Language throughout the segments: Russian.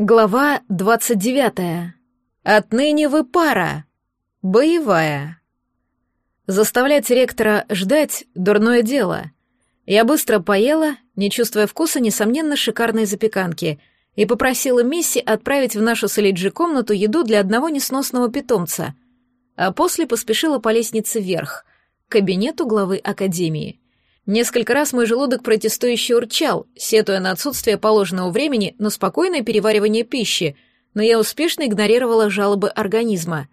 Глава двадцать девятая. Отныне вы пара. Боевая. Заставлять ректора ждать — дурное дело. Я быстро поела, не чувствуя вкуса, несомненно, шикарной запеканки, и попросила Мисси отправить в нашу с комнату еду для одного несносного питомца, а после поспешила по лестнице вверх, к кабинету главы Академии — Несколько раз мой желудок протестующе урчал, сетуя на отсутствие положенного времени на спокойное переваривание пищи, но я успешно игнорировала жалобы организма.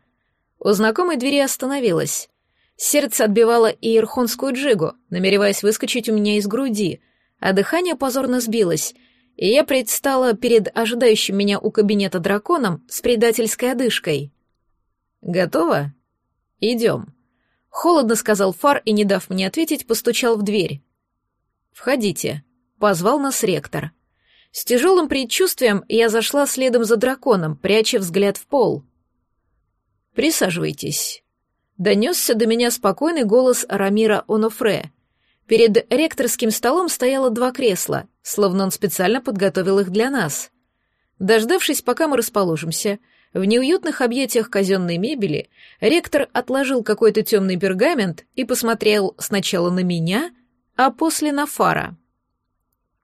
У знакомой двери остановилась. Сердце отбивало иерхонскую джигу, намереваясь выскочить у меня из груди, а дыхание позорно сбилось, и я предстала перед ожидающим меня у кабинета драконом с предательской одышкой. «Готово? Идем». Холодно сказал Фар и, не дав мне ответить, постучал в дверь. «Входите», — позвал нас ректор. С тяжелым предчувствием я зашла следом за драконом, пряча взгляд в пол. «Присаживайтесь». Донесся до меня спокойный голос Рамира Онофре. Перед ректорским столом стояло два кресла, словно он специально подготовил их для нас. Дождавшись, пока мы расположимся, в неуютных объятиях казенной мебели ректор отложил какой-то темный пергамент и посмотрел сначала на меня, а после на Фара.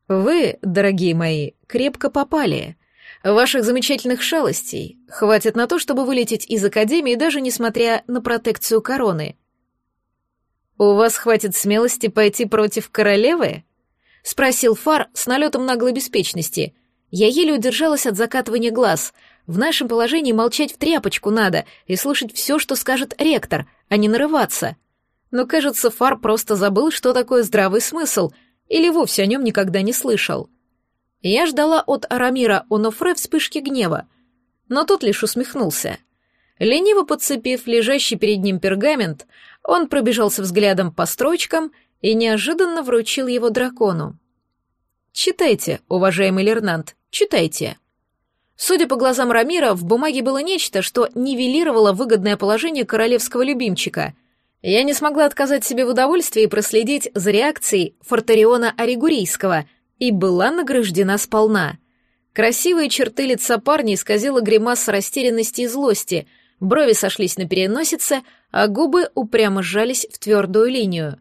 «Вы, дорогие мои, крепко попали. Ваших замечательных шалостей хватит на то, чтобы вылететь из Академии, даже несмотря на протекцию короны. У вас хватит смелости пойти против королевы?» — спросил Фар с налетом наглой беспечности. Я еле удержалась от закатывания глаз — в нашем положении молчать в тряпочку надо и слушать все, что скажет ректор, а не нарываться. Но, кажется, Фар просто забыл, что такое здравый смысл, или вовсе о нем никогда не слышал. Я ждала от Арамира Онофре вспышки гнева, но тот лишь усмехнулся. Лениво подцепив лежащий перед ним пергамент, он пробежался взглядом по строчкам и неожиданно вручил его дракону. «Читайте, уважаемый Лернант, читайте». Судя по глазам Рамира, в бумаге было нечто, что нивелировало выгодное положение королевского любимчика. Я не смогла отказать себе в удовольствии проследить за реакцией Фортариона Оригурийского и была награждена сполна. Красивые черты лица парня исказила гримаса растерянности и злости, брови сошлись на переносице, а губы упрямо сжались в твердую линию.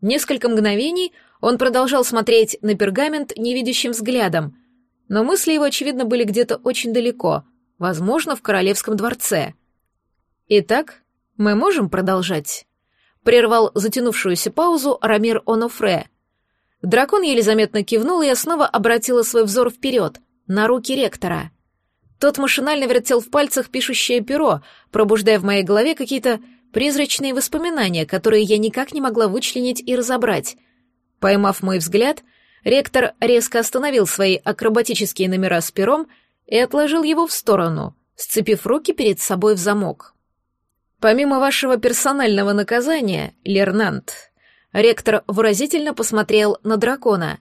Несколько мгновений он продолжал смотреть на пергамент невидящим взглядом — но мысли его, очевидно, были где-то очень далеко, возможно, в королевском дворце. «Итак, мы можем продолжать?» — прервал затянувшуюся паузу Рамир Онофре. Дракон еле заметно кивнул, и я снова обратила свой взор вперед, на руки ректора. Тот машинально вертел в пальцах пишущее перо, пробуждая в моей голове какие-то призрачные воспоминания, которые я никак не могла вычленить и разобрать. Поймав мой взгляд — Ректор резко остановил свои акробатические номера с пером и отложил его в сторону, сцепив руки перед собой в замок. «Помимо вашего персонального наказания, Лернант», ректор выразительно посмотрел на дракона,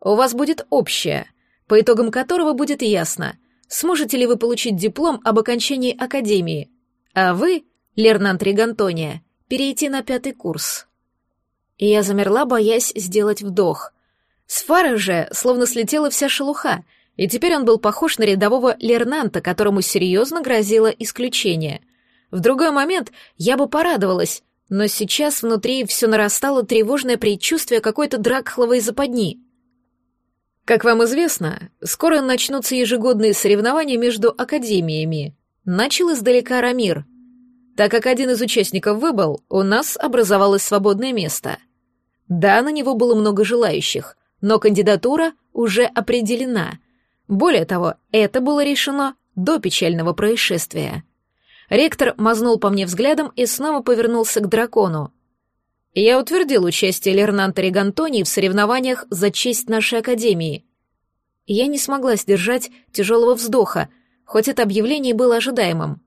«у вас будет общее, по итогам которого будет ясно, сможете ли вы получить диплом об окончании академии, а вы, Лернант Ригантония, перейти на пятый курс». И я замерла, боясь сделать вдох — с фары же словно слетела вся шелуха, и теперь он был похож на рядового Лернанта, которому серьезно грозило исключение. В другой момент я бы порадовалась, но сейчас внутри все нарастало тревожное предчувствие какой-то дракхловой западни. Как вам известно, скоро начнутся ежегодные соревнования между академиями. Начал издалека Рамир. Так как один из участников выбыл, у нас образовалось свободное место. Да, на него было много желающих, но кандидатура уже определена. Более того, это было решено до печального происшествия. Ректор мазнул по мне взглядом и снова повернулся к дракону. Я утвердил участие Лернанта Регантонии в соревнованиях за честь нашей академии. Я не смогла сдержать тяжелого вздоха, хоть это объявление было ожидаемым.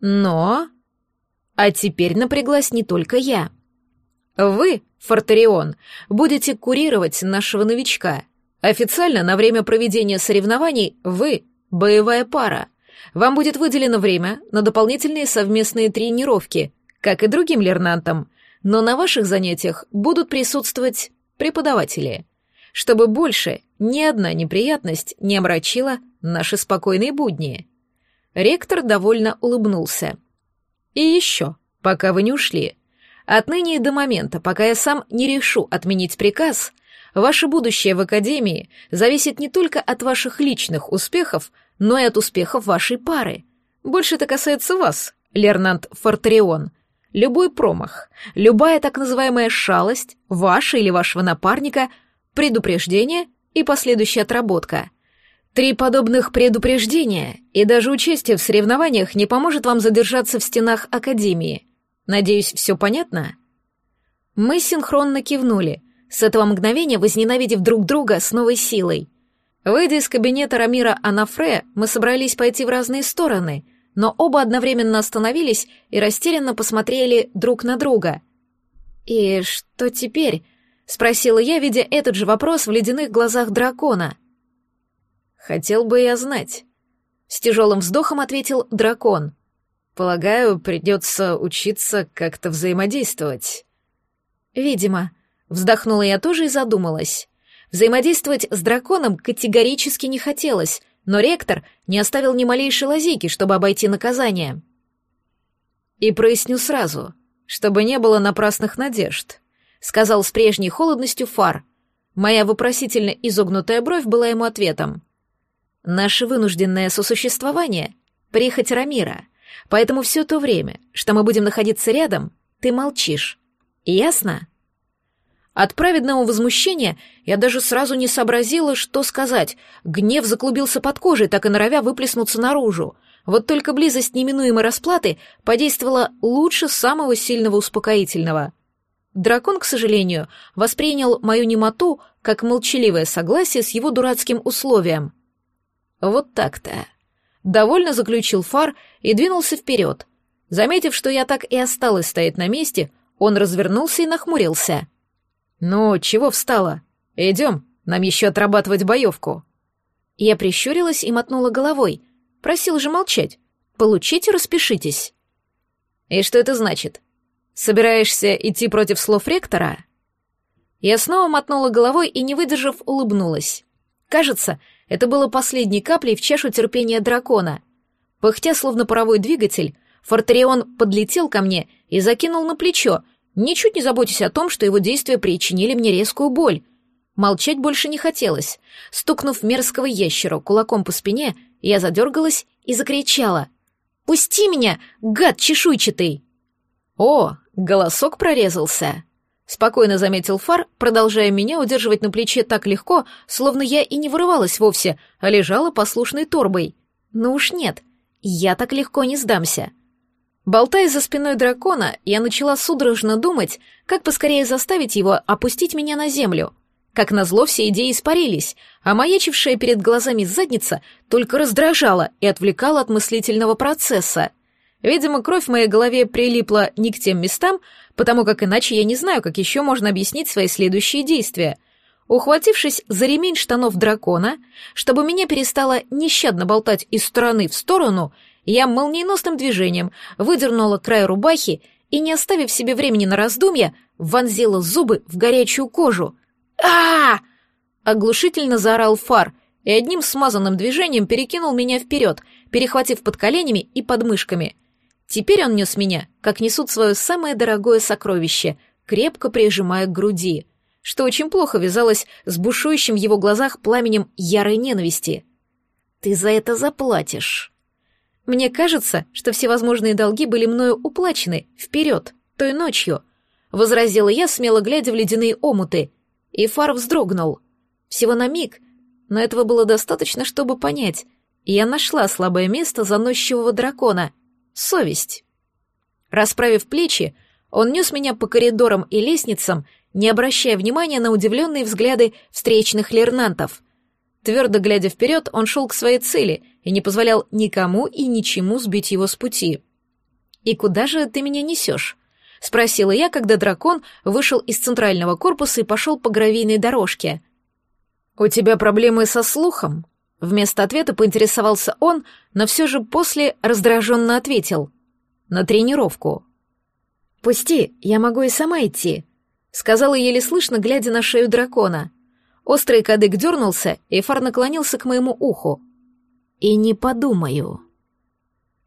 Но... А теперь напряглась не только я. Вы, Фортарион, будете курировать нашего новичка. Официально на время проведения соревнований вы — боевая пара. Вам будет выделено время на дополнительные совместные тренировки, как и другим лернантам, но на ваших занятиях будут присутствовать преподаватели, чтобы больше ни одна неприятность не омрачила наши спокойные будни. Ректор довольно улыбнулся. И еще, пока вы не ушли. Отныне и до момента, пока я сам не решу отменить приказ, ваше будущее в Академии зависит не только от ваших личных успехов, но и от успехов вашей пары. Больше это касается вас, Лернант Фортрион. Любой промах, любая так называемая шалость, ваша или вашего напарника, предупреждение и последующая отработка. Три подобных предупреждения и даже участие в соревнованиях не поможет вам задержаться в стенах Академии. Надеюсь, все понятно? Мы синхронно кивнули, с этого мгновения возненавидев друг друга с новой силой. Выйдя из кабинета Рамира Анафре, мы собрались пойти в разные стороны, но оба одновременно остановились и растерянно посмотрели друг на друга. «И что теперь?» — спросила я, видя этот же вопрос в ледяных глазах дракона. «Хотел бы я знать». С тяжелым вздохом ответил дракон. «Полагаю, придется учиться как-то взаимодействовать». «Видимо». Вздохнула я тоже и задумалась. Взаимодействовать с драконом категорически не хотелось, но ректор не оставил ни малейшей лазейки, чтобы обойти наказание. «И проясню сразу, чтобы не было напрасных надежд», — сказал с прежней холодностью Фар. Моя вопросительно изогнутая бровь была ему ответом. «Наше вынужденное сосуществование — прихоть Рамира, поэтому все то время, что мы будем находиться рядом, ты молчишь. Ясно?» От праведного возмущения я даже сразу не сообразила, что сказать. Гнев заклубился под кожей, так и норовя выплеснуться наружу. Вот только близость неминуемой расплаты подействовала лучше самого сильного успокоительного. Дракон, к сожалению, воспринял мою немоту как молчаливое согласие с его дурацким условием. Вот так-то. Довольно заключил фар и двинулся вперед. Заметив, что я так и осталась стоять на месте, он развернулся и нахмурился — «Ну, чего встала? Идем, нам еще отрабатывать боевку». Я прищурилась и мотнула головой. Просил же молчать. Получите, распишитесь. «И что это значит? Собираешься идти против слов ректора?» Я снова мотнула головой и, не выдержав, улыбнулась. Кажется, это было последней каплей в чашу терпения дракона. Пыхтя, словно паровой двигатель, Фортерион подлетел ко мне и закинул на плечо, ничуть не заботясь о том, что его действия причинили мне резкую боль. Молчать больше не хотелось. Стукнув мерзкого ящера кулаком по спине, я задергалась и закричала. «Пусти меня, гад чешуйчатый!» «О, голосок прорезался!» Спокойно заметил Фар, продолжая меня удерживать на плече так легко, словно я и не вырывалась вовсе, а лежала послушной торбой. Ну уж нет, я так легко не сдамся. Болтая за спиной дракона, я начала судорожно думать, как поскорее заставить его опустить меня на землю. Как назло, все идеи испарились, а маячившая перед глазами задница только раздражала и отвлекала от мыслительного процесса. Видимо, кровь в моей голове прилипла не к тем местам, потому как иначе я не знаю, как еще можно объяснить свои следующие действия. Ухватившись за ремень штанов дракона, чтобы меня перестало нещадно болтать из стороны в сторону, я молниеносным движением выдернула край рубахи и, не оставив себе времени на раздумья, вонзила зубы в горячую кожу. а, Оглушительно заорал фар и одним смазанным движением перекинул меня вперед, перехватив под коленями и подмышками. Теперь он нес меня, как несут свое самое дорогое сокровище, крепко прижимая к груди, что очень плохо вязалось с бушующим в его глазах пламенем ярой ненависти. «Ты за это заплатишь!» Мне кажется, что всевозможные долги были мною уплачены вперед, той ночью, возразила я, смело глядя в ледяные омуты, и Фар вздрогнул. Всего на миг, но этого было достаточно, чтобы понять. Я нашла слабое место заносчивого дракона — совесть. Расправив плечи, он нес меня по коридорам и лестницам, не обращая внимания на удивленные взгляды встречных лернантов. Твердо глядя вперед, он шел к своей цели и не позволял никому и ничему сбить его с пути. «И куда же ты меня несешь?» — спросила я, когда дракон вышел из центрального корпуса и пошел по гравийной дорожке. «У тебя проблемы со слухом?» Вместо ответа поинтересовался он, но все же после раздраженно ответил. «На тренировку». «Пусти, я могу и сама идти», — сказала еле слышно, глядя на шею дракона. Острый кадык дернулся, и фар наклонился к моему уху. и не подумаю.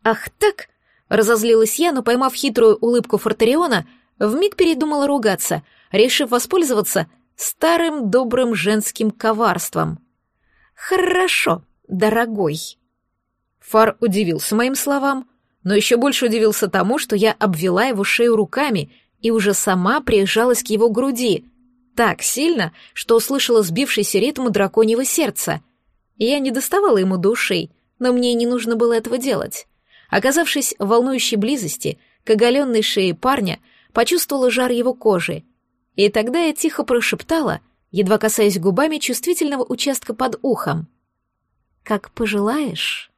Ах так, разозлилась я, но поймав хитрую улыбку Фортериона, вмиг передумала ругаться, решив воспользоваться старым добрым женским коварством. Хорошо, дорогой. Фар удивился моим словам, но еще больше удивился тому, что я обвела его шею руками и уже сама прижалась к его груди, так сильно, что услышала сбившийся ритм драконьего сердца. Я не доставала ему душей, но мне не нужно было этого делать. Оказавшись в волнующей близости, к оголенной шее парня почувствовала жар его кожи, и тогда я тихо прошептала, едва касаясь губами чувствительного участка под ухом. «Как пожелаешь».